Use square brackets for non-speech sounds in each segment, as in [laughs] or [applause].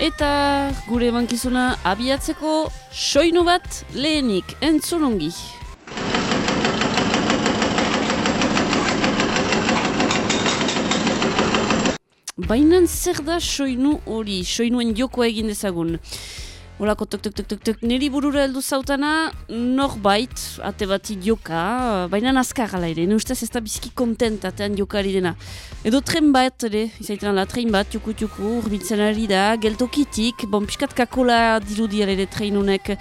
eta gure bankizuna abiatzeko soinu bat lehenik entzulungi. Baina zer da soinu hori, soinuen joko egin dezagun. Olako tuk tuk tuk tuk tuk niri burura heldu zautana norbait, ate bat joka, baina nazkar ala ere, ustez ez da bizki kontent atean jokari dena. Edo tren bat, ere, izaiten ala, tren bat, juku juku, urbiltzen ari da, geltokitik, bon, piskat kakola dirudi ere tren honek.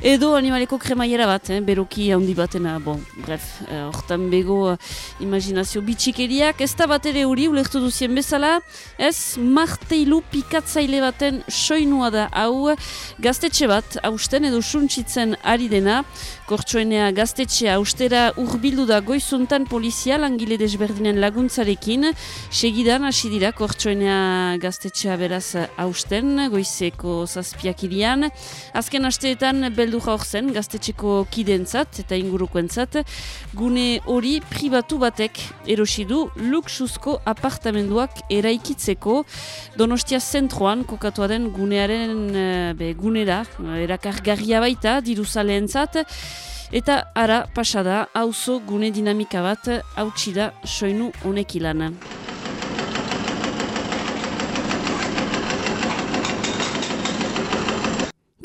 Edo animaleko kremaiera bat, eh, beroki handi batena, bon, bref, eh, hortan eh, bego imaginazio bitxikeriak, ez da bat ere hori, ulektu duzien bezala, ez marteilu pikatzaile baten soinua da. Hau, gaztetxe bat, hausten edo suntsitzen ari dena, kortsoenea gaztetxea austera urbildu da goizuntan polizia langile desberdinen laguntzarekin, segidan hasi dira kortsoenea gaztetxea beraz hausten, goizeko zazpiak irian, azken asteetan bel heldu hor zen gaztetxeko kidentzat eta ingurukoentzat. Gune hori pribatu batek erosi du luxuzko apartamenduak eraikitzeko. Donostia zentroan kokatua den gunearen uh, be, gunera erakargarria baita diruzaleentzat eta ara pasada auzo gune dinamika bat hautsi da soinu honek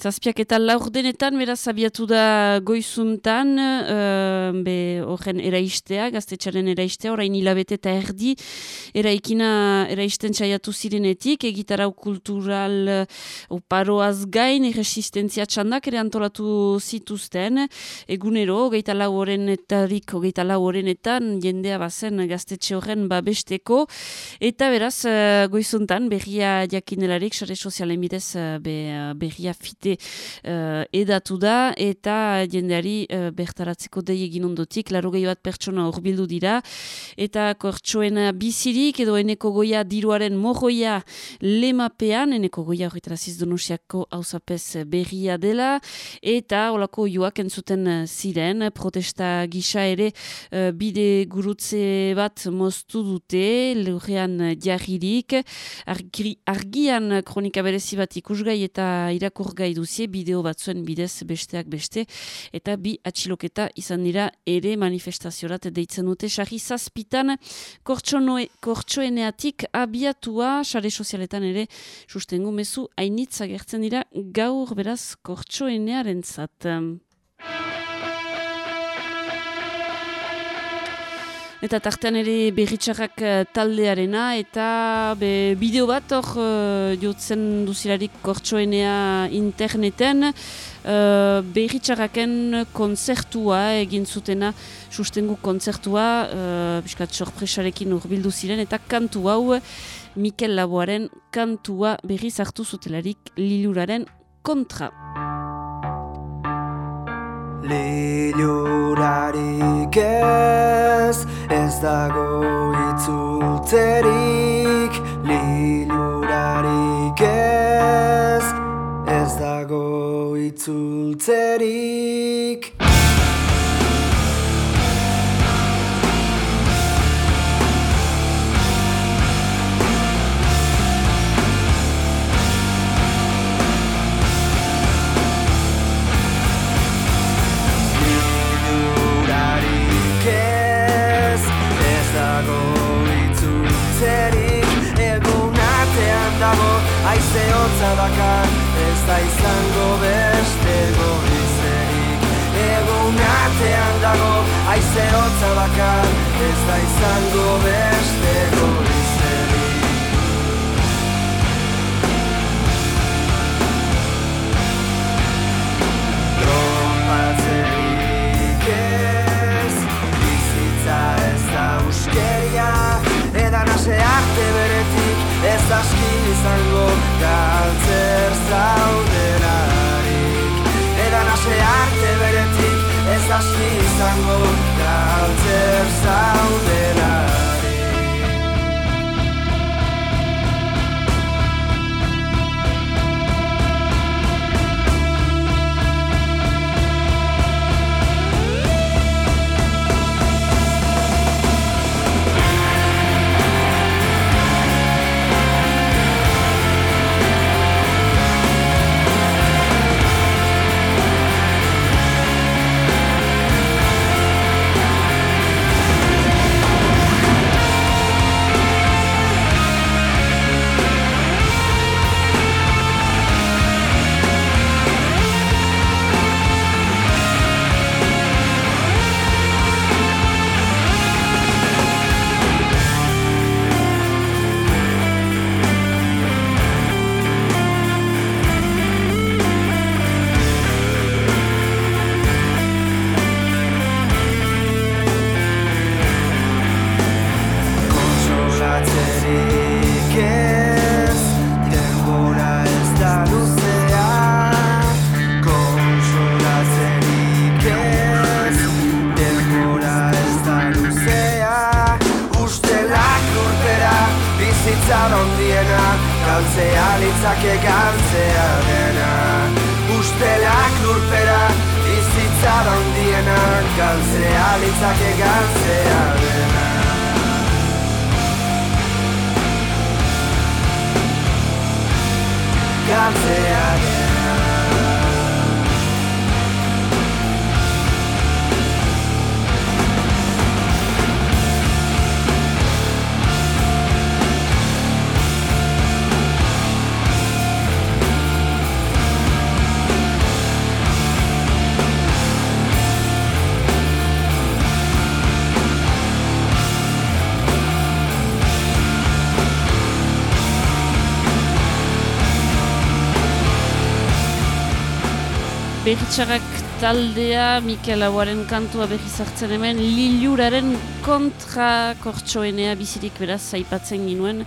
zazpiak eta laurdenetan, beraz, abiatu da goizuntan, uh, be, horren eraistea, gaztetxaren eraistea, orain hilabete eta erdi, eraikina eraisten txaiatu zirenetik, egitarau kultural uh, paroaz gain, resistentzia txandak ere antolatu zituzten, egunero, geita lau horren eta dik, geita lau horrenetan, jendea bazen gaztetxe horren babesteko, eta beraz, uh, goizuntan, berria jakinelarik, sare sozialen bidez, be, berria fite uh, edatu da eta jendeari uh, bertaratzeko dei egin ondotik, laro bat pertsona horbildu dira. Eta kortsoena bizirik edo eneko goia diruaren morroia lemapean, eneko goia horretaraziz donusiako hausapez berria dela. Eta olako joak entzuten ziren, protesta gisa ere uh, bide gurutze bat moztu dute, leurean jarririk, argi, argian kronika berezi bat ikusgai eta irakurgai du duzie bideo batzuen bidez besteak beste eta bi atxiloketa izan dira ere manifestaziorat deitzen dute sarri zazpitan kortsoeneatik abiatua sare sozialetan ere sustengu mezu hainitza gertzen dira gaur beraz kortsoenearen zat. Eta tartean ere berritxarrak eh, taldearena eta be, bideo bat hor uh, jotzen duzilarik kortsoenea interneten uh, berritxarraken konzertua egin zutena sustengu konzertua uh, biskat sorpresarekin urbildu ziren eta kantu hau Mikel Laboaren kantua berriz hartu zutelarik liluraren kontra. Lilurarik ez, ez dago itzultzerik. Lilurarik ez, ez dago itzultzerik izango galtzer zauderarik. Edan ase arte beretik ez aski izango galtzer zauderarik Galtzea dena Berritxarrak taldea, Mikel Aguaren kantua berri zartzen hemen, Liluraren kontra kortsoenea bizirik beraz zaipatzen ginuen.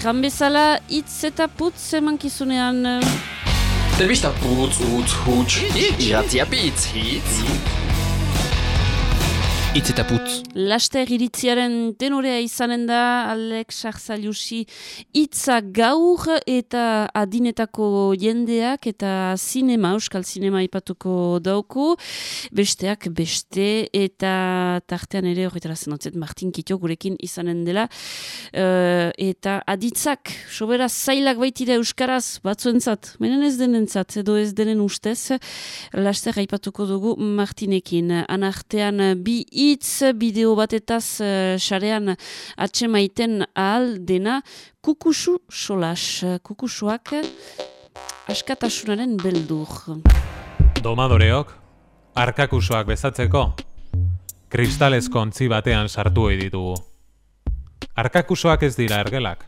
Jan bezala, hitz eta putz emankizunean. Telbista putz, utz, huts, iratzia pitz, hitz. Itz eta putz. Laster iritziaren tenorea izanen da, Alex Arzaliusi hitza gaur eta adinetako jendeak eta sinema, euskal sinema ipatuko dauku, besteak beste eta tartean ere horretara zenotzet Martin Kitio gurekin izanen dela Eh, eta aditzak, sobera zailak baitira euskaraz batzuentzat, menen ez denentzat edo ez denen ustez, laster aipatuko dugu Martinekin. Anartean bi hitz bideo batetaz eh, sarean atsemaiten ahal dena kukusu solas. Kukusuak askatasunaren beldur. Domadoreok, arkakusoak bezatzeko, kristalezko ontzi batean sartu ditugu. Arkakusoak ez dira ergelak,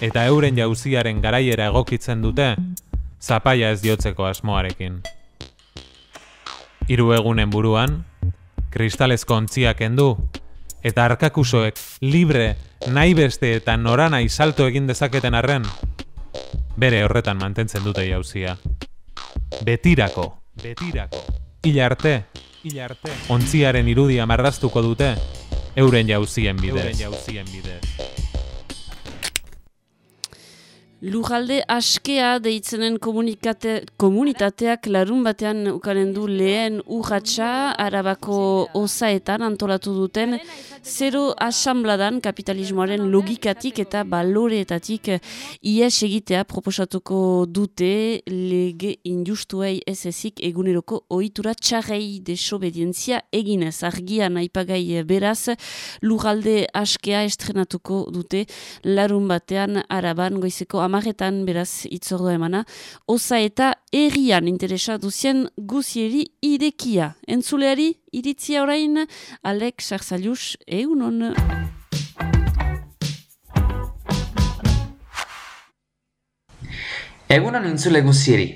eta euren jauziaren garaiera egokitzen dute, zapaia ez diotzeko asmoarekin. Hiru egunen buruan, kristalezko ontziak kendu, eta arkakusoek libre, nahi beste eta noranai salto egin dezaketen arren, bere horretan mantentzen dute jauzia. Betirako, betirako. Hila arte, hila arte. Ontziaren irudia marraztuko dute, euren jauzien bidez. Euren jauzien bidez. Lujalde askea deitzenen komunikate, komunitateak larun batean ukanen du lehen urratxa arabako osaetan antolatu duten zero asambladan kapitalismoaren logikatik eta baloreetatik ies egitea proposatuko dute lege injustuei ez ezik eguneroko ohitura txarrei desobedientzia eginez argian aipagai beraz lujalde askea estrenatuko dute larun batean araban goizeko amaretan beraz itzordua emana, osa eta errian interesa duzien guzieri irekia. Entzuleari, iritzia orain, Alex Arzalius, egunon. Egunon intzule guzieri.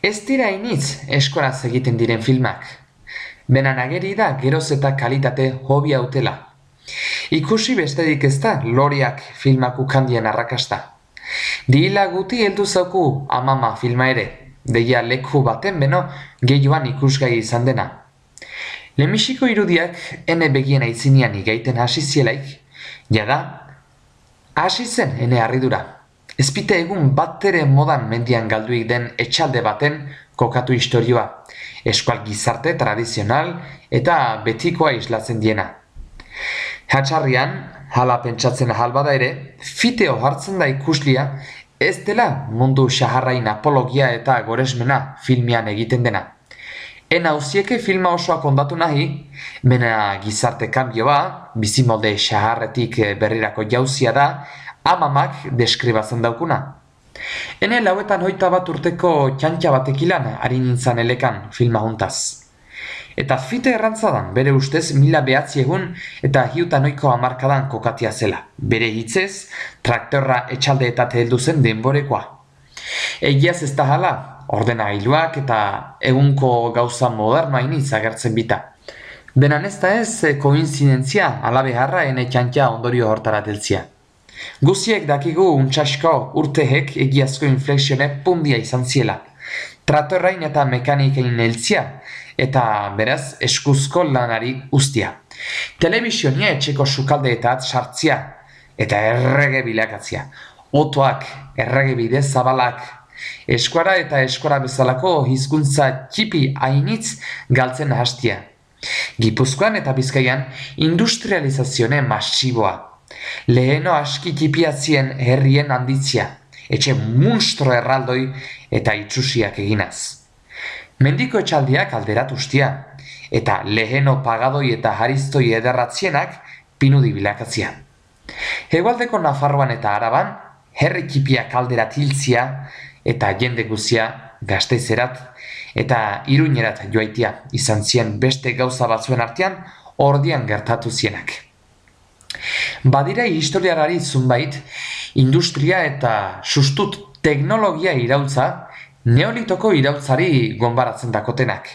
Ez dira initz eskoraz egiten diren filmak. Benan ageri da geroz eta kalitate hobi hautela. Ikusi bestedik ez da loriak filmak ukandien arrakasta. Dila guti heldu zauku amama filma ere, deia leku baten beno gehioan ikusgai izan dena. Lemisiko irudiak ene begien aitzinian igaiten hasi zielaik, jada, hasi zen ene harridura. Ezpite egun batere modan mendian galduik den etxalde baten kokatu istorioa, eskual gizarte tradizional eta betikoa islatzen diena. Hatxarrian, hala pentsatzen ahal bada ere, fiteo hartzen da ikuslia, ez dela mundu xaharrain apologia eta goresmena filmian egiten dena. En hauzieke filma osoa kondatu nahi, mena gizarte kanbioa, bizimolde xaharretik berrirako jauzia da, amamak deskribatzen daukuna. Hene lauetan hoita bat urteko txantxa batekilan ari nintzen elekan filma juntaz. Eta fite errantzadan bere ustez mila behatzi egun eta hiutan oiko hamarkadan kokatia zela. Bere hitzez, traktorra etxalde eta heldu zen denborekoa. Egiaz ez da hala, ordenagailuak eta egunko gauza modernoa iniz agertzen bita. Benan ez da ez eh, koinzidentzia alabe ene txantxa ondorio hortara deltzia. Guziek dakigu untsasko urtehek egiazko inflexione pundia izan ziela. Tratorrain eta mekanikein neltzia, eta beraz eskuzko lanari ustia. Telebisionia etxeko sukaldeetat sartzia, eta errege bilakatzia. Otoak, errege bide zabalak, eskuara eta eskuara bezalako hizkuntza txipi hainitz galtzen hastia. Gipuzkoan eta Bizkaian industrializazione masiboa. Leheno aski txipiatzien herrien handitzia, etxe munstro erraldoi eta itxusiak eginaz. Mendiko etxaldiak alderat ustia, eta leheno pagadoi eta hariztoi ederratzienak pinudi bilakatzia. Hegoaldeko Nafarroan eta Araban, herri txipiak alderat hiltzia eta jende guzia gazteizerat eta iruinerat joaitia izan zien beste gauza batzuen artean ordian gertatu zienak. Badira historiarari zunbait, industria eta sustut teknologia irautza neolitoko irautzari gonbaratzen dakotenak.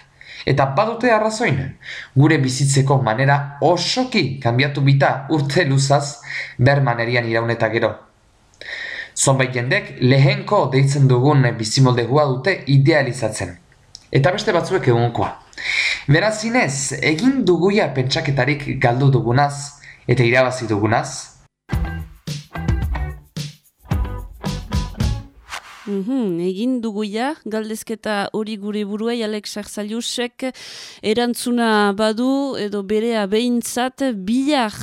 Eta badute arrazoin, gure bizitzeko manera osoki kanbiatu bita urte luzaz bermanerian irauneta gero. Zonbait jendek lehenko deitzen dugun bizimoldegua dute idealizatzen. Eta beste batzuek egunkoa. Beraz zinez, egin duguia pentsaketarik galdu dugunaz eta irabazi dugunaz, Mm egin duguia, galdezketa hori gure buruai Alex Arzaliusek erantzuna badu edo berea behintzat bilar.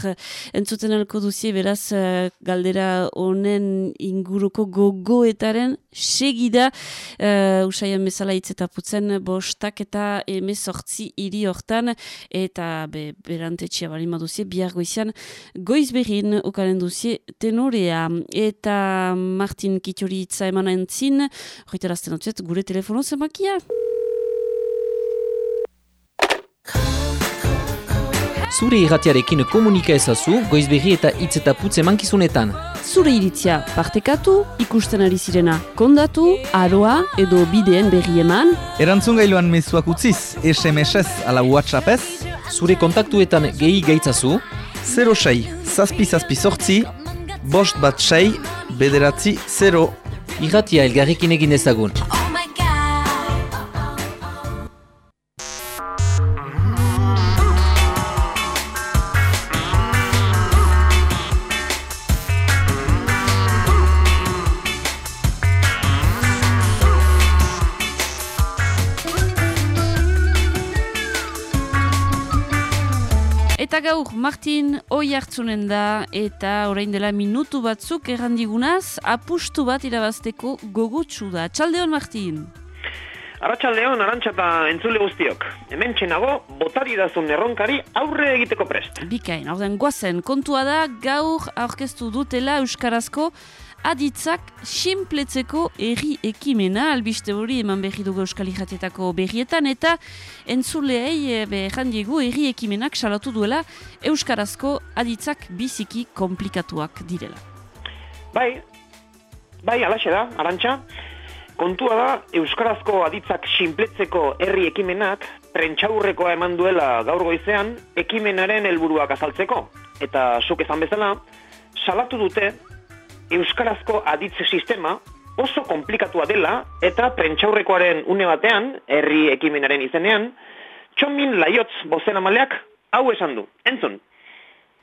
Entzuten alko duzie beraz eh, galdera honen inguruko gogoetaren segida uh, usaian bezala hitz eta putzen bostak eta emezortzi hiri hortan eta be, berantetxea bali maduzie bihar goizian goiz behin okaren duzie tenorea eta Martin Kitori hitza emanen zin, horretarazten hau gure telefono zemakia. Zure irratiarekin komunika ezazu, goizberri eta hitz eta putze mankizunetan. Zure iritzia partekatu, ikusten ari zirena kondatu, aroa edo bideen berri eman. Erantzun gailuan mezuak utziz, SMS-ez ala WhatsApp-ez, Zure kontaktuetan gehi gaitzazu, 06 zazpi zazpi sortzi, bost bat sei, bederatzi 0. irratia elgarrekin egin ezagun. Gaur, Martin, oi hartzunen da, eta orain dela minutu batzuk errandigunaz, apustu bat irabazteko gogutsu da. Txaldeon, Martin! Arratxaldeon, arantxa eta entzule guztiok. Hemen txenago, botari dazun erronkari aurre egiteko prest. Bikain, hau den guazen, kontua da, gaur aurkeztu dutela Euskarazko aditzak sinpletzeko erri ekimena, albiste hori eman berri dugu Euskal Irratietako berrietan, eta entzuleei e, behan diegu erri ekimenak salatu duela Euskarazko aditzak biziki komplikatuak direla. Bai, bai, alaxe da, arantxa. Kontua da, Euskarazko aditzak sinpletzeko herri ekimenak prentxaurrekoa eman duela gaur goizean ekimenaren helburuak azaltzeko. Eta zuk esan bezala, salatu dute Euskarazko aditze sistema oso komplikatua dela eta prentxaurrekoaren une batean, herri ekimenaren izenean, txomin laiotz bozen amaleak hau esan du. Entzun,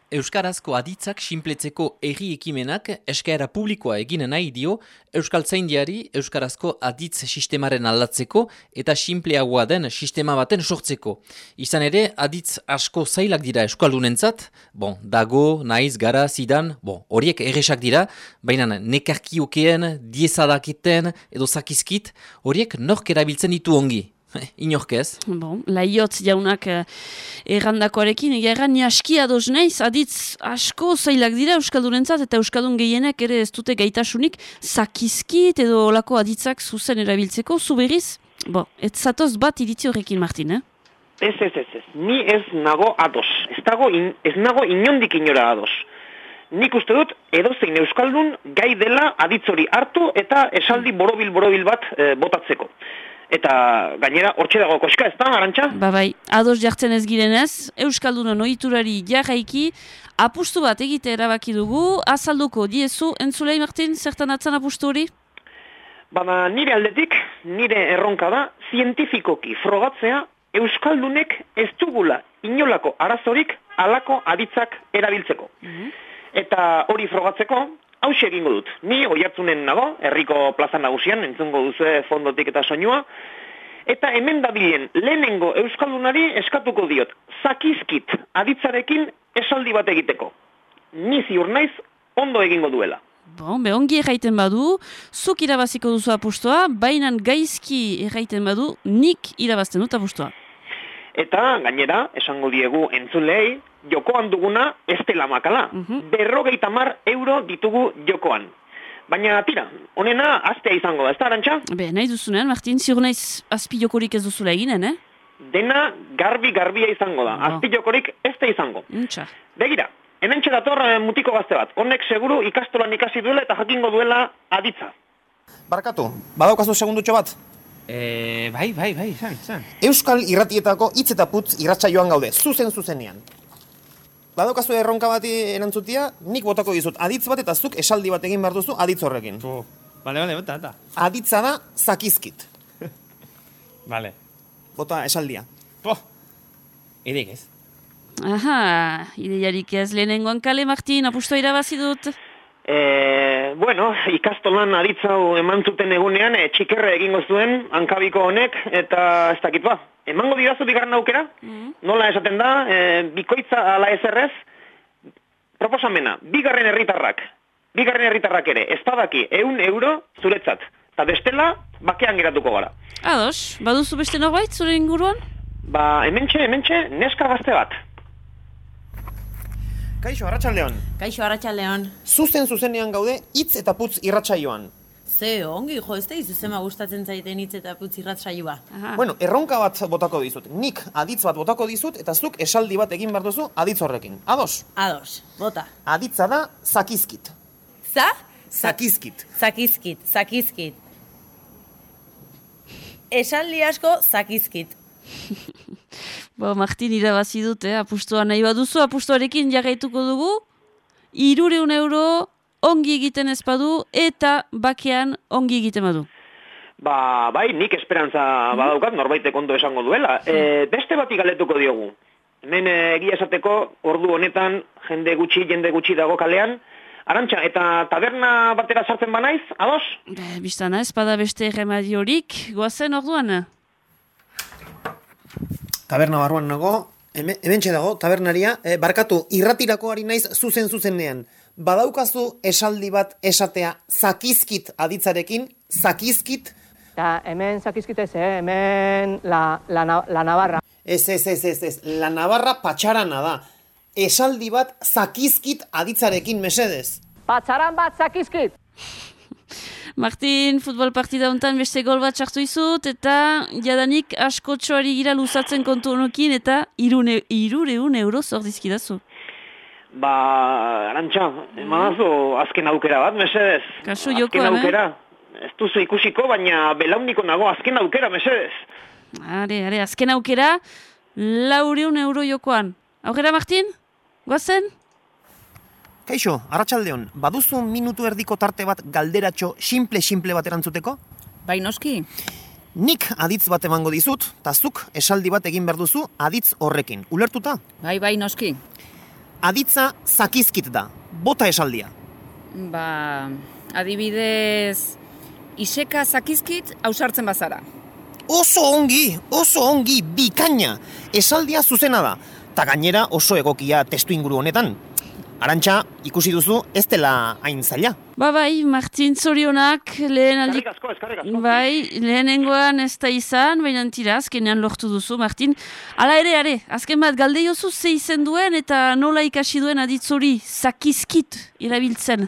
Euskarazko aditzak sinpletzeko erri ekimenak eskaera publikoa egin nahi dio Euskaltzaindiari Euskarazko aditz sistemaren aldatzeko eta sinpleagoa den sistema baten sortzeko. Izan ere, aditz asko zailak dira Euskaldunentzat, bon, dago, naiz, gara, zidan, bon, horiek erresak dira, baina nekarkiokeen, diezadaketen edo zakizkit, horiek nork erabiltzen ditu ongi. [laughs] Inork ez. Bon, laiotz jaunak eh, errandakoarekin, egia erran ni aski ados naiz, aditz asko zailak dira Euskaldurentzat eta Euskaldun gehienek ere ez dute gaitasunik zakizkit edo olako aditzak zuzen erabiltzeko, zu berriz? Bo, ez zatoz bat iritzi horrekin, Martin, eh? ez, ez, ez, ez, ni ez nago ados. Ez, dago in, ez nago inondik inora ados. Nik uste dut, edozein Euskaldun gai dela aditzori hartu eta esaldi borobil-borobil bat eh, botatzeko. Eta gainera, hortxe dago koska, ez da, arantxa? Ba bai, ados jartzen ez girenez, Euskaldunon ohiturari jarraiki, apustu bat egite erabaki dugu, azalduko diezu, entzulei Martin, zertan atzan apustu hori? Bada nire aldetik, nire erronka da, zientifikoki frogatzea, Euskaldunek ez dugula inolako arazorik alako aditzak erabiltzeko. Eta hori frogatzeko, hause egingo dut. Ni oiartzunen nago, herriko plaza nagusian, entzungo duzue fondotik eta soinua, eta hemen dabilen lehenengo euskaldunari eskatuko diot, zakizkit aditzarekin esaldi bat egiteko. Ni ziur naiz ondo egingo duela. Bon, be ongi erraiten badu, zuk irabaziko duzu apustoa, bainan gaizki erraiten badu, nik irabazten dut apustoa. Eta gainera, esango diegu entzulei, jokoan duguna ez dela makala. Mhm. Berrogeita mar euro ditugu jokoan. Baina tira, honena aztea izango da, ez da, arantxa? Be, nahi duzunean, Martin, ziur naiz azpi jokorik ez duzula eginen, eh? Dena garbi-garbia izango da. Ba. Azpilokorik ez da izango. Untxa. Begira, hemen dator eh, mutiko gazte bat. Honek seguru ikastolan ikasi duela eta jakingo duela aditza. Barkatu, badaukazu segundutxo bat? E, bai, bai, bai, zan, zan. Euskal irratietako hitz eta putz irratsaioan gaude, zuzen zuzenean. Badaukazu erronka bati erantzutia, nik botako dizut aditz bat eta zuk esaldi bat egin behar duzu aditz horrekin. Oh, bale, bale, bota, bota. Aditza da zakizkit. [laughs] Bale. Bota esaldia. Po, irik ez. Aha, ideiarik ez lehenengoan kale, Martin, apustoa irabazi dut. E, bueno, ikastolan aditza hau eman zuten egunean, e, txikerre egingo zuen, hankabiko honek, eta ez dakit ba. Emango didazu bigarren aukera? Nola esaten da, e, bikoitza ala ezerrez, proposamena, bigarren herritarrak, bigarren herritarrak ere, ez badaki, eun euro zuretzat. Eta bestela, bakean geratuko gara. Ados, baduzu beste norbait zure inguruan? Ba, hementxe, hementxe, neska gazte bat. Kaixo, arratsaldeon. Kaixo Arratsaldeon. Zuzen zuzenean gaude hitz eta putz irratsaioan. Ze ongi jo, ez da izuzema gustatzen zaiten hitz eta putz irratsaioa. Bueno, erronka bat botako dizut. Nik aditz bat botako dizut eta zuk esaldi bat egin behar duzu aditz horrekin. Ados, Ados, bota. aditza da zakizkit. Za? Zakizkit. Zakizkit, zakizkit. Esaldi asko zakizkit. [laughs] Ba, Martin irabazi dut, eh? apustoa nahi baduzu, apustoarekin jarraituko dugu, irureun euro ongi egiten ez badu eta bakean ongi egiten badu. Ba, bai, nik esperantza badaukat, norbaitek ondo esango duela. E, beste bati galetuko diogu. Hemen eh, egia esateko, ordu honetan, jende gutxi, jende gutxi dago kalean. Arantxa, eta taberna batera sartzen banaiz, ados? Be, biztana bada beste remadiorik, goazen orduan. Taberna barruan nago, hemen dago, tabernaria, e, barkatu, irratirako ari naiz zuzen zuzenean. Badaukazu esaldi bat esatea zakizkit aditzarekin, zakizkit, Eta hemen zakizkite ze, hemen la, la, Na- la Navarra. ez ez ez ez ez, la Navarra patxarana da. Esaldi bat zakizkit aditzarekin mesedez. Patzaran bat zakizkit! [laughs] Martin, futbol partida hontan beste gol bat sartu izut, eta jadanik askotxoari gira luzatzen kontu honokin, eta irune, irureun euro zor dizkidazu. Ba, Arantxa, emanazu azken aukera bat, mesedez. Kasu Azken jokoan, eh? aukera. Ez duzu ikusiko, baina belauniko nago azken aukera, mesedez. Are, are, azken aukera, laureun euro jokoan. Aukera, Martin? Goazen? Kaixo, arratsaldeon, baduzu minutu erdiko tarte bat galderatxo simple-simple bat erantzuteko? Bai noski, Nik aditz bat emango dizut, eta zuk esaldi bat egin behar duzu aditz horrekin. Ulertuta? bai bai noski. Aditza zakizkit da. Bota esaldia. Ba, adibidez, iseka zakizkit ausartzen bazara. Oso ongi, oso ongi, bikaina. Esaldia zuzena da. Ta gainera oso egokia testu inguru honetan. Arantxa, ikusi duzu, ez dela hain zaila. Ba bai, Martin zorionak, lehen aldik... Eskarrik asko, eskarrik asko. Bai, lehenengoan ez da izan, baina tira, azkenean lortu duzu, Martin. Hala ere, are, azken bat, galdeiozu ze izen duen eta nola ikasi duen aditzori, zakizkit, irabiltzen.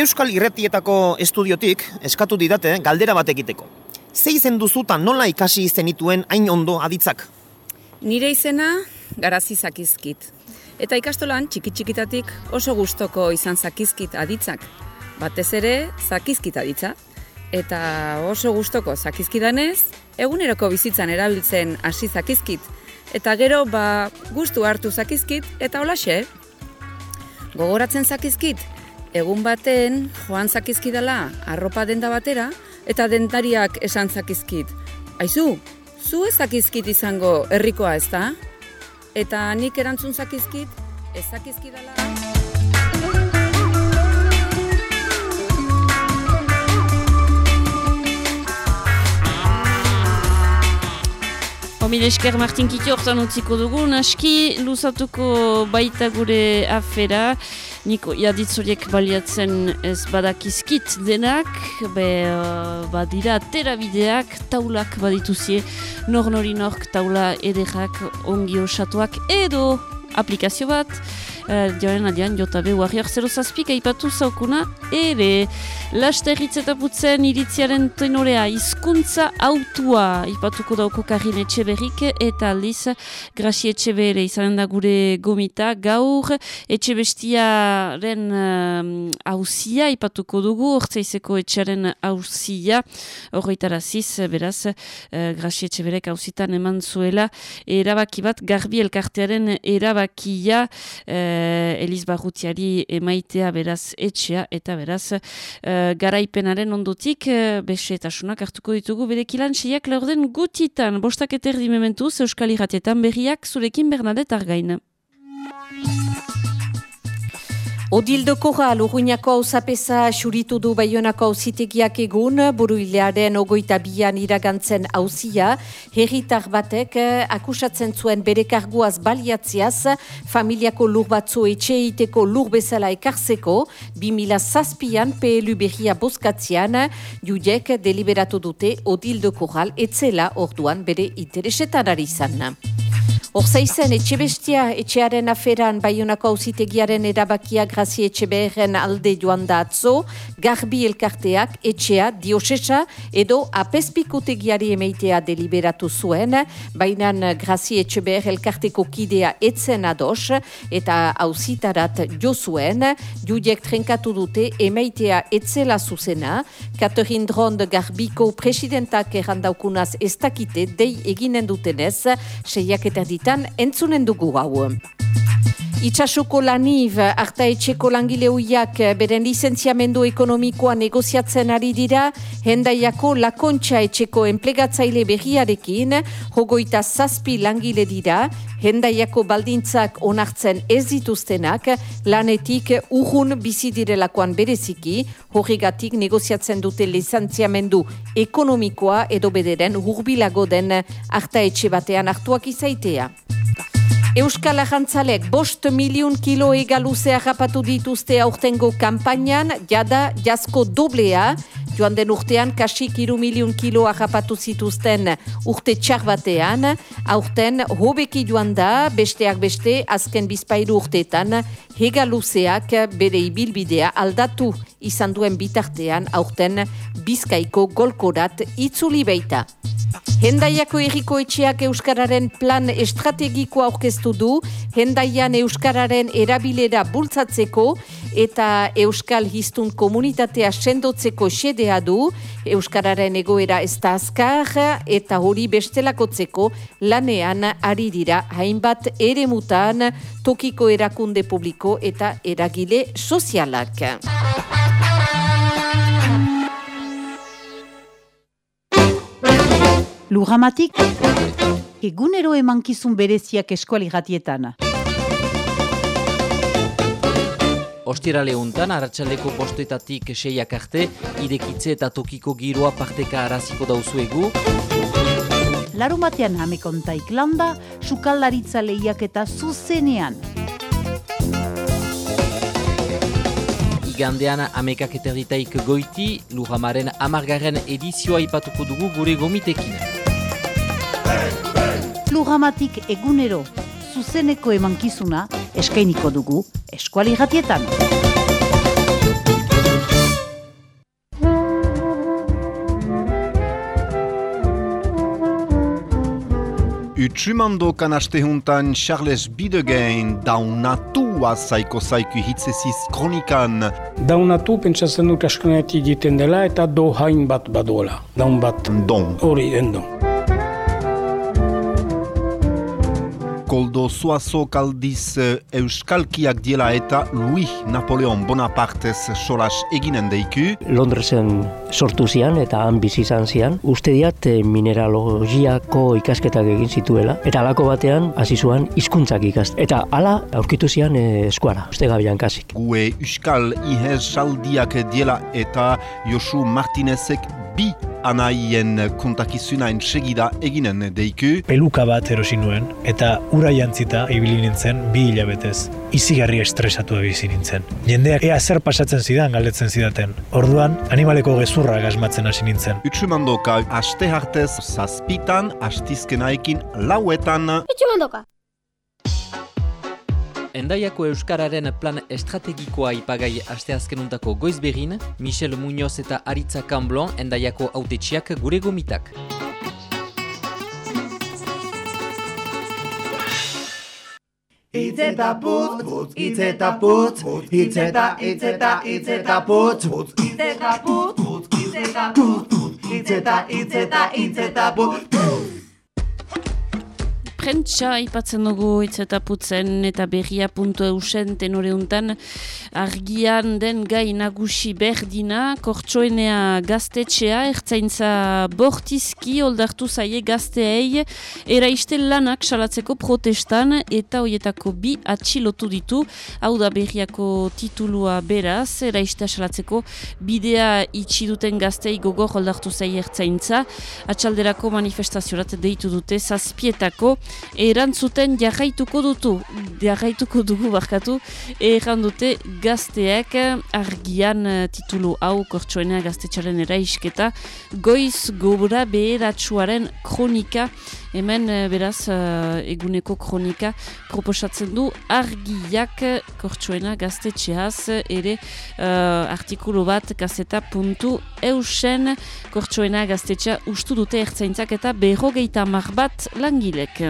Euskal Irretietako estudiotik eskatu didate galdera bat egiteko. Ze izen duzu eta nola ikasi zenituen hain ondo aditzak? Nire izena, garazi zakizkit. Eta ikastolan txiki txikitatik oso gustoko izan zakizkit aditzak. Batez ere, zakizkit aditza. Eta oso gustoko zakizkidanez, eguneroko bizitzan erabiltzen hasi zakizkit. Eta gero, ba, gustu hartu zakizkit, eta holaxe. Gogoratzen zakizkit, egun baten joan zakizkidala arropa denda batera, eta dentariak esan zakizkit. Aizu, zu ez zakizkit izango herrikoa ez da? Eta nik erantzun zakizkit, ez zakizkidala... Omile esker Martin Kiki hortan utziko dugu, naski luzatuko baita gure afera niko jaditzoriek baliatzen ez badakizkit denak, be uh, badira terabideak, taulak badituzie, nor nori nork taula ederrak ongi osatuak edo aplikazio bat, uh, joaren adian jotabe warrior 0 zazpik aipatu zaukuna, ere, laster eta putzen iritziaren tenorea hizkuntza autua. Ipatuko dauko karin etxe berrik eta aldiz grasi etxe bere izanen da gure gomita. Gaur etxe bestiaren hausia uh, ipatuko dugu ortsaizeko etxearen hausia horretaraziz beraz uh, grasi etxe berek hausitan eman zuela erabaki bat garbi elkartearen erabakia. Uh, Eliz Barrutiari emaitea beraz etxea eta beraz uh, garaipenaren ondotik uh, besetasunak hartuko ditugu bere kilan seiak laurden gutitan bostak eterdi mementuz Euskal Iratietan berriak zurekin Bernadette Argain. Odildo Korral urruinako hau zapesa xuritu du baionako hauzitegiak egun, buruilearen ogoita bian iragantzen hauzia, herritar batek akusatzen zuen bere karguaz baliatziaz, familiako lur batzu etxeiteko lur bezala ekarzeko, 2000 zazpian PLU berria boskatzean, judiek deliberatu dute Odildo Korral etzela orduan bere interesetan ari zan. Horza izen, etxe bestia, etxearen aferan, baionako hauzitegiaren erabakia grazi etxe beherren alde joan da atzo, garbi elkarteak, etxea, diosesa, edo apespikotegiari emeitea deliberatu zuen, baina grazi etxe beher elkarteko kidea etzen ados, eta hauzitarat jo zuen, judiek trenkatu dute emeitea etzela zuzena, Catherine Drond garbiko presidentak errandaukunaz ez dakite, dei eginen dutenez, seiak eta ditan entzunen dugu hau. Itxasuko laniv, arta etxeko langile huiak beren lizentziamendu ekonomikoa negoziatzen ari dira, hendaiako lakontxa etxeko enplegatzaile berriarekin, hogoita zazpi langile dira, hendaiako baldintzak onartzen ez dituztenak, lanetik urrun bizi direlakoan bereziki, horregatik negoziatzen dute lizentziamendu ekonomikoa edo bederen hurbilago den arta etxe batean hartuak izaitea. Euskal Ajantzalek bost milion kilo egaluzea rapatu dituzte aurtengo kampainan, jada jazko doblea, joan den urtean kasik iru milion kilo rapatu zituzten urte txar batean, aurten hobeki joan da, besteak beste, azken bizpairu urteetan, hegaluzeak bere ibilbidea aldatu izan duen bitartean, aurten bizkaiko golkorat itzuli beita. Hendaiako erriko etxeak Euskararen plan estrategiko aurkeztu du, Hendaian Euskararen erabilera bultzatzeko eta Euskal Hiztun komunitatea sendotzeko xedea du, Euskararen egoera ez da azkar eta hori bestelakotzeko lanean ari dira hainbat ere mutan tokiko erakunde publiko eta eragile sozialak. Lugamatik, egunero emankizun bereziak eskuali gatietan. Ostira lehuntan, aratsaldeko bostoetatik seiak arte, irekitze eta tokiko giroa parteka araziko dauzuegu. Larumatean hamekontaik landa, sukaldaritza lehiak eta zuzenean. Igandean amekak eterditaik goiti, Lujamaren amargarren edizioa ipatuko dugu gure gomitekin. Lugamatik egunero zuzeneko emankizuna eskainiko dugu eskuali Utsumando kanaste juntan Charles Bidegain daunatua zaiko zaiku hitzeziz kronikan. Daunatu pentsatzen dut askonetik egiten dela eta do hain bat badola. Daun bat. Don. Hori, endon. Koldo Zuazo kaldiz Euskalkiak diela eta Louis Napoleon Bonapartez solas eginen deiku. Londresen sortu zian eta han bizi izan zian. Uste diat mineralogiako ikasketak egin zituela. Eta alako batean hasi zuan hizkuntzak ikast. Eta hala aurkitu zian e, eskuara, uste gabian kasik. Gue Euskal Ihez saldiak diela eta Josu Martinezek bi anaien kontakizuna segida eginen deiku. Peluka bat erosi nuen, eta ura jantzita ibili nintzen bi hilabetez. Izigarri estresatu bizi nintzen. Jendeak ea zer pasatzen zidan galdetzen zidaten. Orduan, animaleko gezurra gasmatzen hasi nintzen. Utsumandoka aste hartez zazpitan, astizkenaekin lauetan. Utsumandoka. Endaiako Euskararen plan estrategikoa ipagai asteazkenuntako goizberin, Michel Muñoz eta Aritza Kamblon Endaiako autetxiak gure gomitak. Itz eta putz, itz eta putz, itz eta, itz putz, itz putz, itz putz, itz eta, itz eta, itz putz, prentsa ipatzen dugu hitz eta berria puntu eusen tenore argian den gai nagusi berdina kortsoenea gaztetxea ertzaintza bortizki oldartu zaie gazteei eraiste lanak salatzeko protestan eta hoietako bi atxilotu ditu. Hau da berriako titulua beraz eraiste salatzeko bidea itxi duten gaztei gogor oldartu zaie ertzaintza. Atxalderako manifestaziorat deitu dute zazpietako erantzuten jarraituko dutu, jarraituko dugu barkatu, erran dute gazteak argian eh, titulu hau kortsoenea gaztetxaren eraisketa, goiz gobra beheratsuaren kronika, hemen eh, beraz uh, eguneko kronika proposatzen du argiak kortsoena gaztetxeaz ere uh, artikulu bat gazeta puntu eusen kortsoena gaztetxea ustu dute ertzaintzak eta berrogeita mar bat langilek.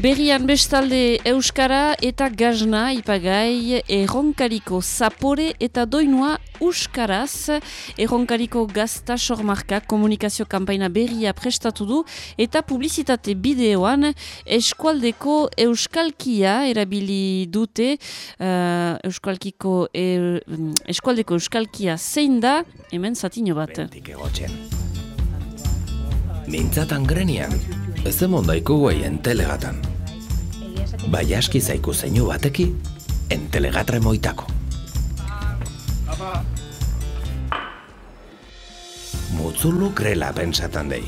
Berrian bestalde Euskara eta Gazna ipagai erronkariko zapore eta doinua Euskaraz. Erronkariko gazta sormarka komunikazio kampaina berria prestatu du eta publizitate bideoan eskualdeko Euskalkia erabili dute uh, Euskalkiko e, eskualdeko Euskalkia zein da hemen zatino bat. Mintzatan grenian, ez emondaiko guai entelegatan. Bai aski zaiku zeinu bateki, entelegatre moitako. Mutzulu grela pensatan dei.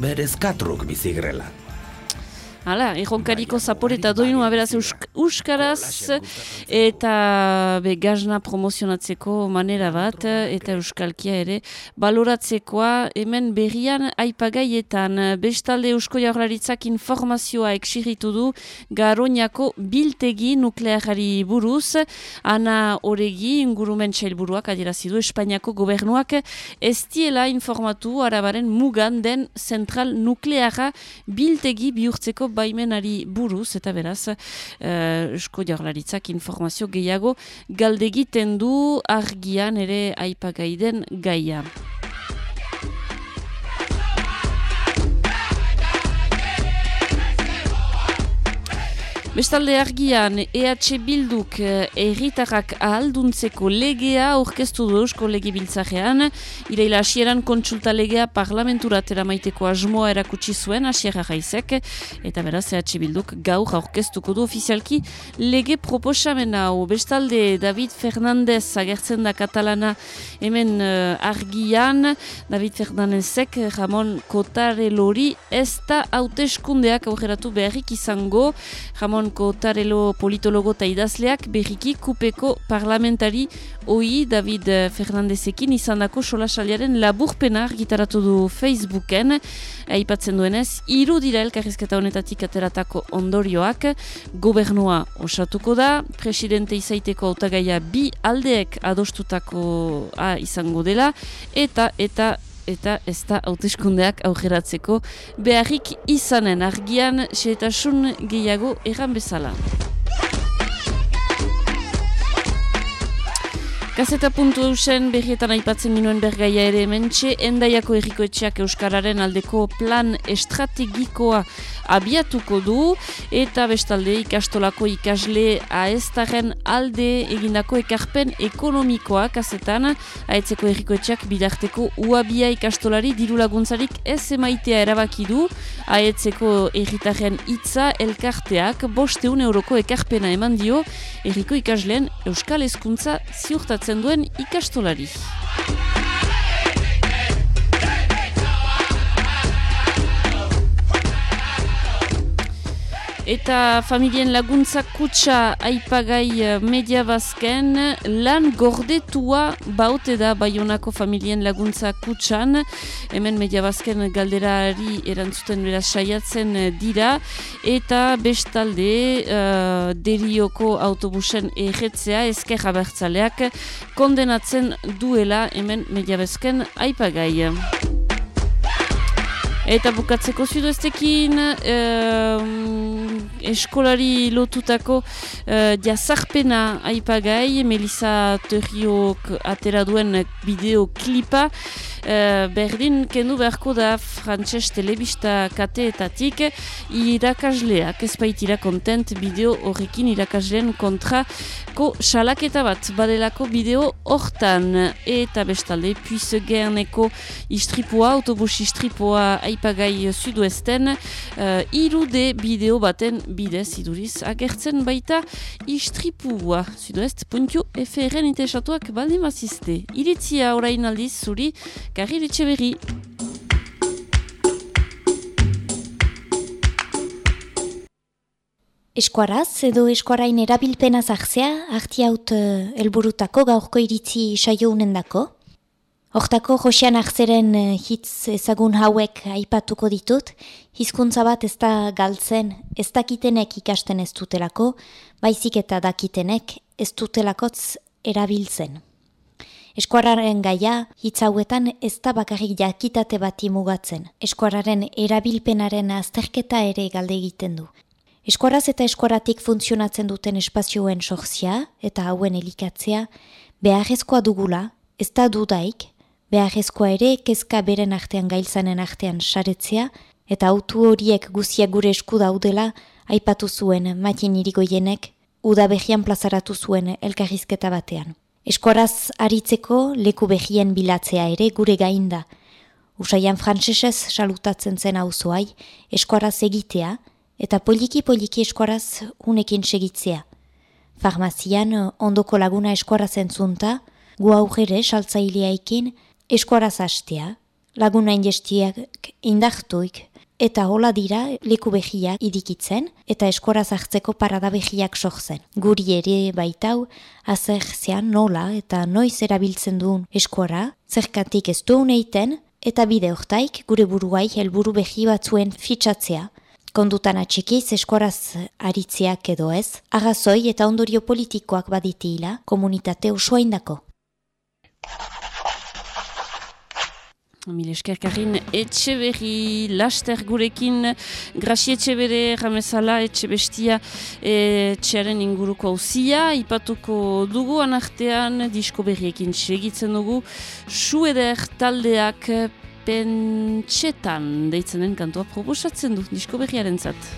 Berez katruk bizi grela. Hala, erronkariko zapore eta doinua beraz euskaraz eta be gazna promozionatzeko manera bat eta euskalkia ere baloratzekoa hemen berrian aipagaietan. Bestalde eusko jaurlaritzak informazioa eksiritu du garoñako biltegi nuklearari buruz. Ana oregi ingurumen txailburuak adierazidu Espainiako gobernuak ez diela informatu arabaren mugan den zentral nukleara biltegi bihurtzeko baimenari buruz eta beraz uh, Eusko Jaurlaritzak informazio gehiago galdegiten du argian ere aipagaiden gaia. Bestalde argian, EH Bilduk erritarrak ahalduntzeko legea aurkeztu du eusko lege biltzarean. Ireila asieran kontsulta legea parlamentura maiteko asmoa erakutsi zuen asiera jaizek. Eta beraz, EH Bilduk gaur aurkeztuko du ofizialki lege proposamen hau. Bestalde, David Fernandez agertzen da katalana hemen uh, argian. David Fernandezek Ramon Kotarelori ez da hauteskundeak aurreratu beharrik izango. Ramon Kotarelo politologo eta idazleak berriki kupeko parlamentari oi David Fernandezekin izan dako solasaliaren laburpena gitaratu du Facebooken. Aipatzen duenez, iru dira elkarrizketa honetatik ateratako ondorioak. Gobernua osatuko da presidente izaiteko autagaia bi aldeek adostutako a, izango dela eta eta eta ez da hauteskundeak aurreratzeko beharrik izanen argian xetasun gehiago erran bezala. Gazeta puntu eusen berrietan aipatzen minuen bergaia ere mentxe, endaiako errikoetxeak Euskararen aldeko plan estrategikoa abiatuko du eta bestalde ikastolako ikasle aestaren alde egindako ekarpen ekonomikoak azetan aetzeko errikoetxak bidarteko uabia ikastolari diru laguntzarik ez emaitea erabaki du aetzeko erritaren hitza elkarteak bosteun euroko ekarpena eman dio erriko ikasleen euskal hezkuntza ziurtatzen duen ikastolari. Eta familien laguntza kutsa aipagai eh, media bazken lan gordetua baute da Bayonako familien laguntza kutsan. Hemen media bazken galderari erantzuten beraz saiatzen eh, dira. Eta bestalde uh, derioko autobusen erretzea ezker abertzaleak kondenatzen duela hemen media bazken aipagai. Eta bukatzeko zuduestekin eskolari lotutako uh, jazarpena aipagai, Melissa Terriok atera duen bideoklipa, uh, berdin kendu beharko da frantses telebista kateetatik. Irakasleak, ez baitira kontent bideo horrekin irakasleen kontrako salaketa bat badelako bideo hortan. Eta bestalde, puiz gerneko istripua, autobus istripua aipagai zuduesten, uh, irude bideo baten bidez iduriz agertzen baita istripua sudoest.fr-en interesatuak baldin bazizte. Iritzia orain aldiz zuri, karri berri. Eskuaraz edo eskuarain erabilpena zartzea, arti haut uh, elburutako gaurko iritzi saio unendako. Hortako Josean Arzeren uh, hitz ezagun hauek aipatuko ditut, hizkuntza bat ez da galtzen, ez dakitenek ikasten ez dutelako, baizik eta dakitenek ez dutelakotz erabiltzen. Eskuararen gaia, hitz hauetan ez da bakarrik jakitate bat mugatzen. Eskuararen erabilpenaren azterketa ere galde egiten du. Eskuaraz eta eskuaratik funtzionatzen duten espazioen sortzia eta hauen elikatzea, beharrezkoa dugula, ez da dudaik, beharrezkoa ere kezka beren artean gailzanen artean saretzea, eta autu horiek guziak gure esku daudela, aipatu zuen matin irigoienek, uda behian plazaratu zuen elkarrizketa batean. Eskoraz aritzeko leku behien bilatzea ere gure gainda. Usaian frantsesez salutatzen zen auzoai, eskoraz egitea, eta poliki-poliki eskoraz unekin segitzea. Farmazian ondoko laguna eskoraz entzunta, gu aurrere saltzaileaikin eskoraz hastea, laguna ingestiak indartuik, eta hola dira leku behiak idikitzen eta eskoraz hartzeko parada behiak sortzen. Guri ere baitau, azer zean nola eta noiz erabiltzen duen eskora, zerkatik ez duen eiten, eta bide hortaik gure buruai helburu behi batzuen fitxatzea. Kondutan atxikiz eskoraz aritzeak edo ez, agazoi eta ondorio politikoak baditila komunitate osoaindako. Mil eskerkarin etxe berri laster gurekin grasi etxe bere ramezala etxe bestia etxearen inguruko hauzia ipatuko dugu anartean disko berriekin segitzen dugu su eder taldeak pentsetan deitzen den kantua proposatzen du disko berriaren zat.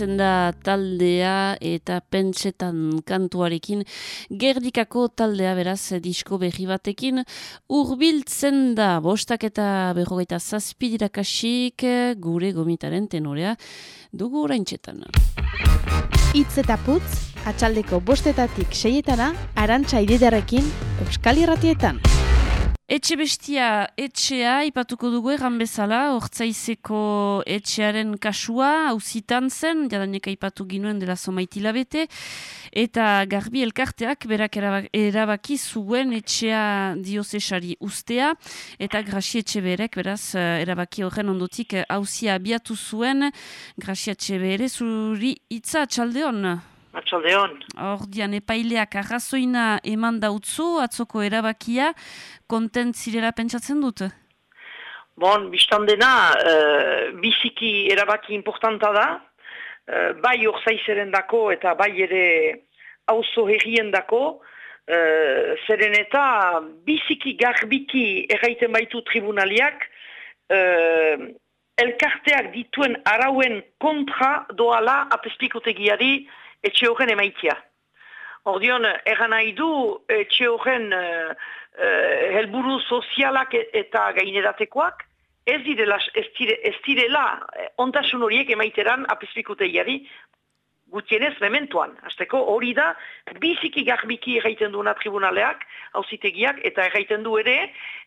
Deitzen da taldea eta pentsetan kantuarekin gerdikako taldea beraz disko berri batekin urbiltzen da bostak eta berrogeita zazpidirakasik gure gomitaren tenorea dugu oraintxetan. Itz eta putz, atxaldeko bostetatik seietana, arantxa ididarekin, Euskal Irratietan. Etxe bestia etxea ipatuko dugu egan bezala, hortzaizeko etxearen kasua, hauzitan zen, jadanek ipatu ginuen dela somaitila bete, eta garbi elkarteak berak erabaki zuen etxea diozesari ustea, eta grasi etxe berek, beraz, erabaki horren ondotik hauzia abiatu zuen, grasi etxe bere zuri itza txaldeon. Atxaldeon. Hor dian epaileak arrazoina eman dautzu, atzoko erabakia, kontent zirela pentsatzen dut? Bon, biztan dena, uh, biziki erabaki importanta da, uh, bai orzaizeren dako eta bai ere auzo herrien dako, uh, zeren eta biziki garbiki erraiten baitu tribunaliak, uh, elkarteak dituen arauen kontra doala apespikotegiari etxe horren emaitia. Ordion, erran nahi du, etxe horren uh, uh, helburu sozialak e- eta gaineratekoak, ez direla, ez, dire, ez direla ontasun horiek emaiteran apizpikuteiari gutienez mementuan. Azteko hori da, biziki garbiki erraiten duena tribunaleak, hauzitegiak, eta erraiten du ere,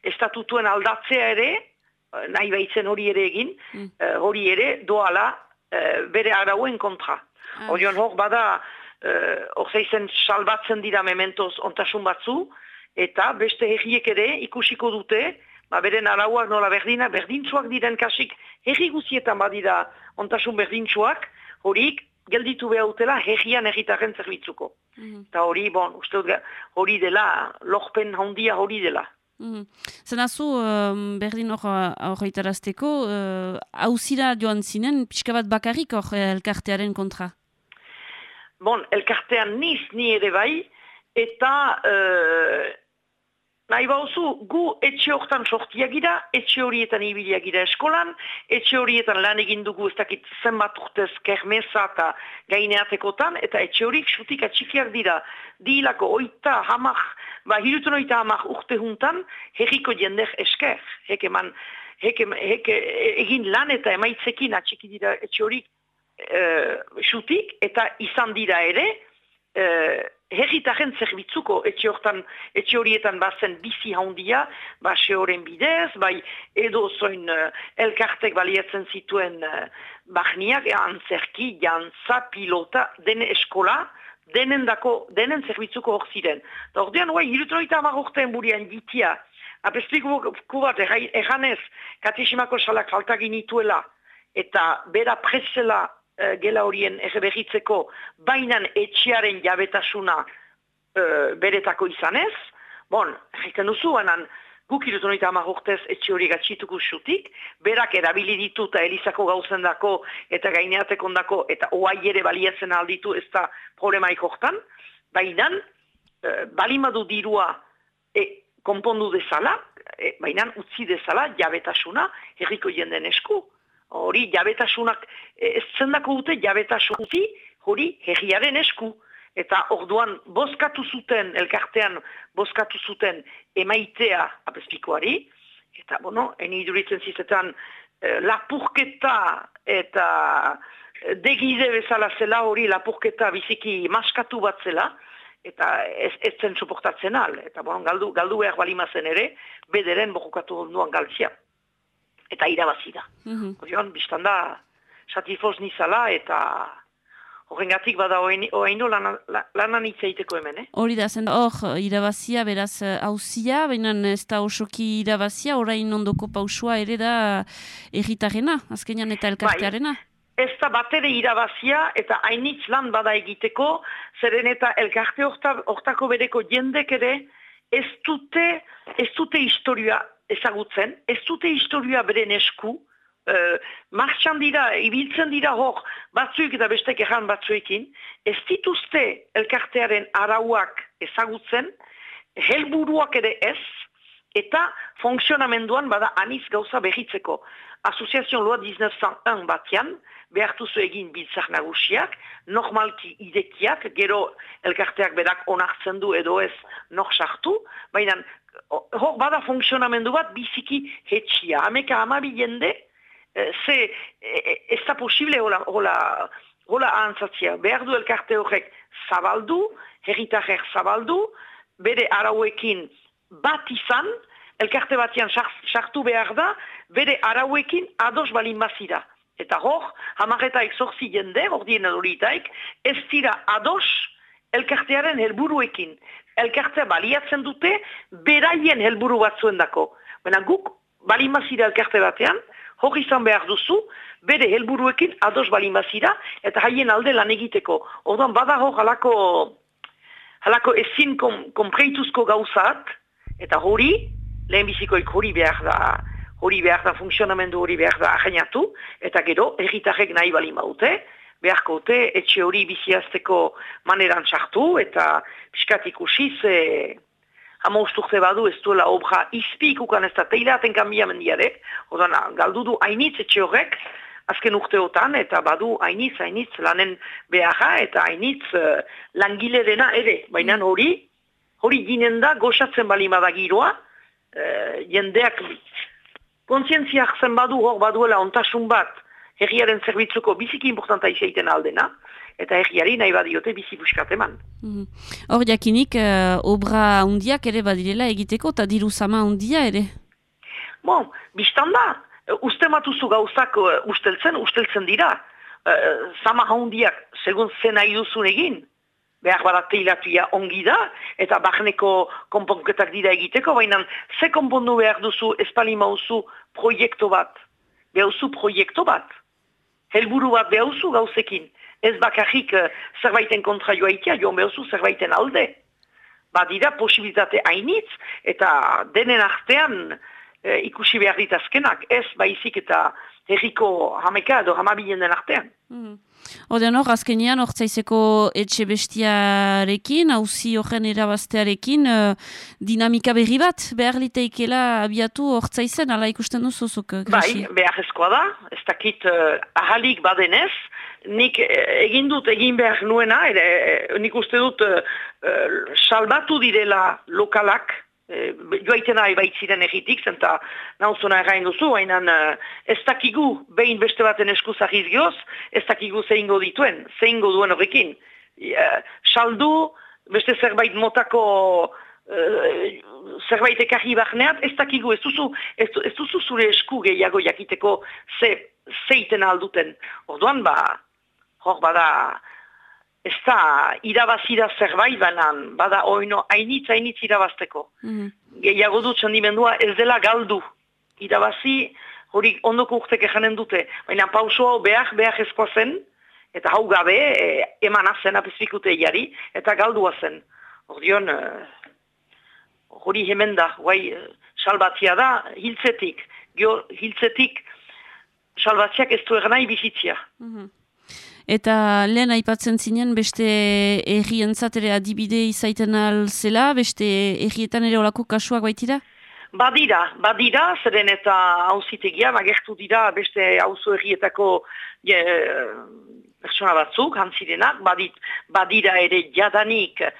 estatutuen aldatzea ere, nahi baitzen hori ere egin, mm. hori ere doala bere arauen kontra. Ah. Orion hor bada, hor uh, salbatzen dira mementoz ontasun batzu, eta beste herriek ere ikusiko dute, ba beren arauak nola berdina, berdintzuak diren kasik herri guzietan badira ontasun berdintzuak, horik gelditu behar dutela herrian herritaren zerbitzuko. Mm Eta hori, bon, uste hori dela, lorpen handia hori dela. Mm Zenazu, um, berdin hor itarazteko, hauzira uh, joan zinen, pixka bat bakarrik hor elkartearen kontra? Bon, elkartean niz ni ere bai, eta uh, nahi bauzu, gu etxe hortan sortiagira, etxe horietan ibiliagira eskolan, etxe horietan lan egin dugu ez dakit zenbat urtez kermesa eta gaineatekotan, eta etxe horiek sutik atxikiak dira, dilako oita hamak, ba hirutun oita hamak urte juntan, herriko jender esker, heke man, heke, heke, egin lan eta emaitzekin atxiki dira etxe horiek, xutik uh, eta izan dira ere uh, herritaren zerbitzuko etxe, hortan, etxe horietan bazen bizi handia, base horren bidez, bai edo zoin uh, elkartek baliatzen zituen uh, bahniak, antzerki, jantza, pilota, den eskola, denen, dako, denen zerbitzuko hor ziren. Da ordean, bai, hirutroita amagorten burian ditia, apespiko bat erranez, katesimako salak faltagin ituela, eta bera presela uh, gela horien erreberritzeko bainan etxearen jabetasuna uh, beretako izanez, bon, egiten duzu, anan, guk irutunoita amagurtez etxe hori gatxituko xutik, berak erabili ditu eta elizako gauzen dako eta gaineatekon dako eta oai ere baliatzen alditu ez da problema ikortan, bainan, uh, balimadu dirua e, konpondu dezala, e, bainan utzi dezala jabetasuna herriko jenden esku hori jabetasunak ez zendako dute jabetasunuti hori herriaren esku. Eta orduan bozkatu zuten, elkartean bozkatu zuten emaitea apespikoari. Eta, bueno, eni iduritzen zizetan eh, lapurketa eta eh, degide bezala zela hori lapurketa biziki maskatu bat zela. Eta ez, ez zen suportatzen al. Eta, bueno, galdu, galdu behar balimazen ere, bederen bokukatu duan galtzia eta irabazi da. Mm -hmm. Orion, biztan da, satifoz nizala eta horrengatik bada oaino lanan, lanan itzaiteko hemen, eh? Hori da, zen hor, irabazia, beraz, hauzia, baina ez da osoki irabazia, orain ondoko pausua ere da erritarena, azkenean eta elkartearena. Bai. Ez da batere irabazia eta hainitz lan bada egiteko, zeren eta elkarte hortako bereko jendek ere, ez dute, ez dute historia ezagutzen, ez dute historia beren esku, uh, martxan dira, ibiltzen dira hor, batzuik eta bestek erran batzuekin, ez dituzte elkartearen arauak ezagutzen, helburuak ere ez, eta funksionamenduan bada aniz gauza behitzeko. Asoziazio loa 1901 batian, behartuzu egin biltzak nagusiak, normalki idekiak, gero elkarteak berak onartzen du edo ez nok sartu, baina hor bada funksionamendu bat biziki hetxia. Hameka hamabi jende, eh, ze eh, ez da posible hola, hola, hola ahantzatzia. Behar du elkarte horrek zabaldu, herritarrek zabaldu, bere arauekin bat izan, elkarte batian sartu behar da, bere arauekin ados balin bazira. Eta hor, hamarretaik zorzi jende, hor dien edoritaik, ez dira ados elkartearen helburuekin. Elkartea baliatzen dute, beraien helburu batzuen dako. Baina guk, balin bazira elkarte batean, hor izan behar duzu, bere helburuekin ados balin bazira, eta haien alde lan egiteko. Orduan, bada hor halako, halako ezin kom, kompreituzko gauzat, eta hori, lehenbizikoik hori behar da, hori behar da funksionamendu hori behar da ahainatu, eta gero, erritarrek nahi bali maute, beharko dute, etxe hori biziazteko maneran txartu, eta piskat ikusi ze hama usturte badu ez duela obra izpik ukan ez da teilaten kanbia mendiare, odan galdu du hainitz etxe horrek, azken urteotan, eta badu hainitz, hainitz lanen beharra, eta hainitz uh, langile dena ere, baina hori, hori ginen da, goxatzen bali giroa, uh, jendeak kontzientziak zen badu hor baduela ontasun bat herriaren zerbitzuko biziki importanta izaiten aldena, eta herriari nahi badiote bizi buskat eman. Mhm. Hor mm. jakinik, uh, obra undiak ere badirela egiteko, eta diru sama undia ere? Bon, biztan da, uste matuzu gauzak uh, usteltzen, usteltzen dira. Uh, sama handiak, segun zen nahi duzun egin, behar bada teilatuia ongi da, eta bahneko konponketak dira egiteko, baina ze konpondu behar duzu espali mauzu proiektu bat, behauzu proiektu bat, helburu bat behauzu gauzekin, ez bakarrik uh, zerbaiten kontra joaitia, joan behauzu zerbaiten alde. Ba dira posibilitate hainitz, eta denen artean uh, ikusi behar ditazkenak, ez baizik eta herriko hameka edo hamabilen den artean. Mm. Oden hor, azkenian, ortsaizeko etxe bestiarekin, hauzi horren erabaztearekin, uh, dinamika berri bat, behar liteikela abiatu ortsaizen, ala ikusten duzuzuk, uh, Bai, behar ezkoa da, ez dakit uh, ahalik badenez, nik egin dut egin behar nuena, ere, nik uste dut uh, salbatu direla lokalak, e, joaiten nahi baitziren egitik, zenta nauzuna errain duzu, hainan uh, ez dakigu behin beste baten eskuzak izgioz, ez dakigu zehingo dituen, zehingo duen horrekin. Uh, saldu, beste zerbait motako uh, zerbait ekarri bahneat, ez dakigu, ez duzu, ez, ez duzu zure esku gehiago jakiteko ze, zeiten alduten. Orduan, ba, hor bada, ez da irabazira zerbait banan, bada oino hainitz hainitz irabazteko. Mm Gehiago dut txandimendua ez dela galdu. Irabazi hori ondoko urtek ejanen dute, baina pauso hau behar behar ezkoa zen, eta hau gabe e, eman azen apizikute jari, eta galdua zen. Ordion, e, hori hemen da, guai, e, salbatzia da, hiltzetik, gio, hiltzetik, salbatziak ez du eganai bizitzia. Mm Eta lehen aipatzen zinen beste errientzat ere adibide izaiten alzela, beste errietan ere olako kasuak baitira? Badira, badira, zeren eta hauzitegia, magertu dira beste hauzo errietako pertsona batzuk, hantzirenak, badit, badira ere jadanik eh,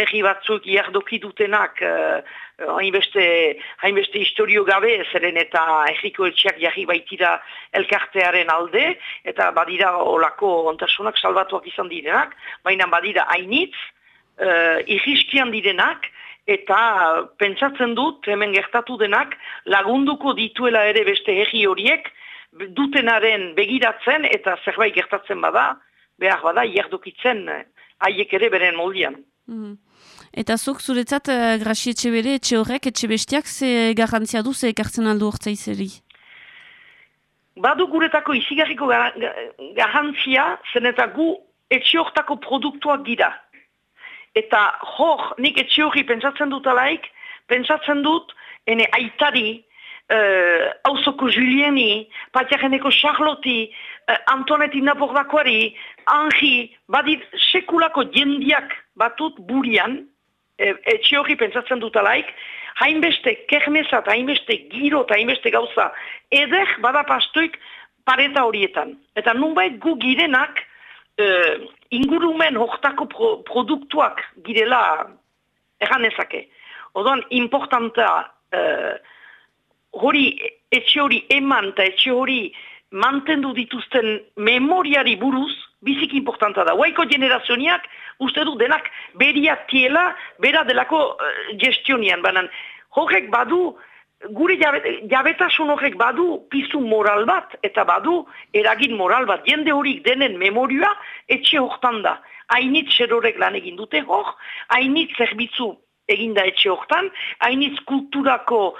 herri batzuk jardoki dutenak eh, hainbeste, hainbeste historio gabe, zeren eta erriko etxeak jarri baitira elkartearen alde, eta badira olako ontasunak salbatuak izan direnak, baina badira hainitz, uh, irriskian direnak, eta pentsatzen dut, hemen gertatu denak, lagunduko dituela ere beste herri horiek, dutenaren begiratzen eta zerbait gertatzen bada, behar bada, jardukitzen haiek ere beren moldian. Mm. Eta zuk zuretzat, uh, grasi etxe bere, etxe horrek, etxe bestiak, ze garantzia du, ze ekartzen aldu hortzaizeri? Badu guretako izigarriko garantzia, zen eta gu etxe hortako produktuak gira. Eta hor, nik etxe horri pentsatzen dut alaik, pentsatzen dut, ene aitari, uh, Auzoko Julieni, Patiareneko Charlotti, uh, Antonetti Nabordakoari, Henri, badit sekulako jendiak batut burian, e, etxe hori pentsatzen dut alaik, hainbeste kermesa eta hainbeste giro eta hainbeste gauza, eder badapastuik pareta horietan. Eta nunbait gu girenak eh, ingurumen hortako pro, produktuak girela erran ezake. Odoan, importanta eh, hori etxe hori eman eta etxe hori mantendu dituzten memoriari buruz, biziki importanta da. Huaiko generazioniak uste du denak beriak tiela, bera delako uh, gestionian, banan horrek badu, gure jabe, jabetasun horrek badu pizu moral bat, eta badu eragin moral bat, jende horik denen memorioa etxe hortan da. Hainitz xerorek lan egin dute hor, hainitz zerbitzu eginda etxe hortan, hainitz kulturako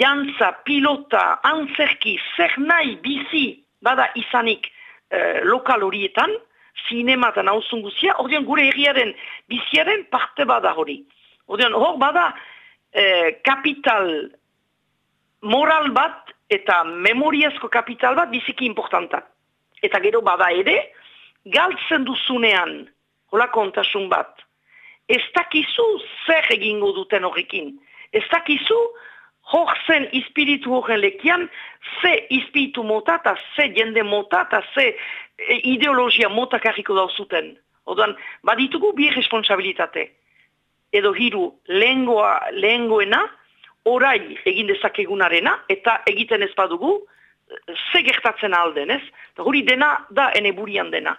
jantza, pilota, antzerki, zer nahi, bizi, bada izanik eh, lokal horietan, sinema eta nauzun guzia, ordean gure egiaren biziaren parte bada hori. Ordean hor bada eh, kapital moral bat eta memoriazko kapital bat biziki importanta. Eta gero bada ere, galtzen duzunean, hola kontasun bat, ez dakizu zer egingo duten horrekin. Ez dakizu, hor zen ispiritu horren lekian, ze ispiritu mota eta ze jende mota eta ze e, ideologia mota karriko dauzuten. Odan, baditugu bi responsabilitate. Edo hiru, lehengoa, lehengoena, orai egin dezakegunarena, eta egiten ez badugu, ze gertatzen alden, ez? Hori dena, da ene burian dena.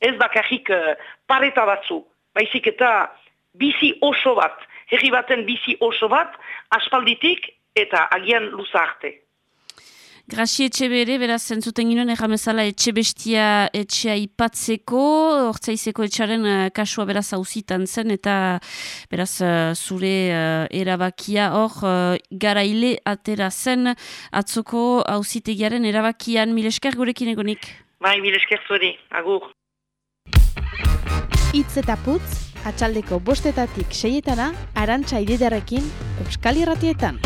Ez da karrik uh, pareta batzu, baizik eta bizi oso bat, herri baten bizi oso bat, aspalditik eta agian luza arte. Grazi etxe bere, beraz, zentzuten ginoen erramezala etxe bestia etxea ipatzeko, ortsaizeko etxaren uh, kasua beraz hauzitan zen, eta beraz uh, zure uh, erabakia hor uh, garaile atera zen atzoko hauzitegiaren erabakian milesker gurekin egonik. Bai, milesker zueri, agur. Itz eta putz, atxaldeko bostetatik seietana, arantxa ididarekin, Euskal Irratietan.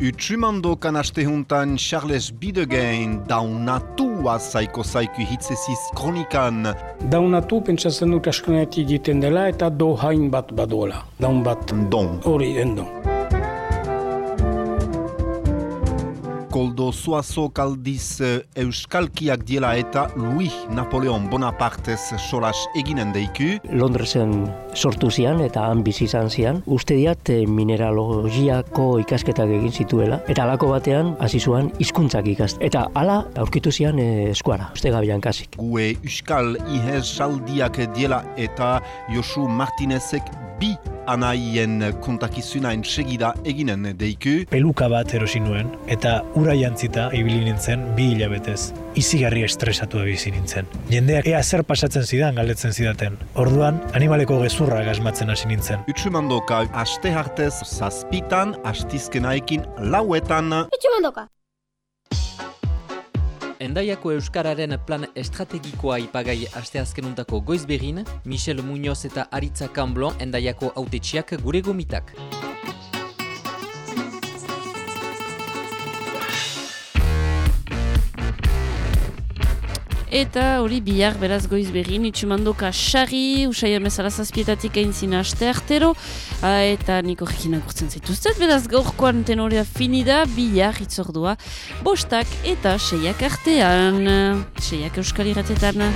Utsumando kanaste juntan Charles Bidegain daunatua zaiko zaiku hitzeziz kronikan. Daunatu pentsatzen dut askonetik egiten dela eta do hain bat badola. Daun bat. Don. Hori, endon. Koldo Suazo kaldiz eh, euskalkiak diela eta Louis Napoleon Bonapartez solas eginen deiku. Londresen sortu zian eta han bizi izan zian. Uste diat eh, mineralogiako ikasketak egin zituela. Eta alako batean hasi zuan hizkuntzak ikast. Eta hala aurkitu zian eh, eskuara, uste gabian kasik. Gue euskal ihez saldiak diela eta Josu Martinezek bi anaien kontakizunain segida eginen deiku. Peluka bat erosi nuen, eta ura jantzita ibili nintzen bi hilabetez. Izigarri estresatu bizi nintzen. Jendeak ea zer pasatzen zidan galdetzen zidaten. Orduan, animaleko gezurra gasmatzen hasi nintzen. Utsumandoka aste hartez zazpitan, astizkenaekin lauetan. Utsumandoka! Endaiako Euskararen plan estrategikoa ipagai asteazkenuntako goizberin, Michel Muñoz eta Aritza Kamblon endaiako autetxiak gure gomitak. Eta hori bihar beraz goiz berrin, itxumandoka xarri, usai amezala zazpietatik egin zina aste artero, eta niko horrekin agurtzen zaituztet, beraz gaurkoan tenorea finida, bihar itzordua, bostak eta seiak artean, seiak euskal irratetan.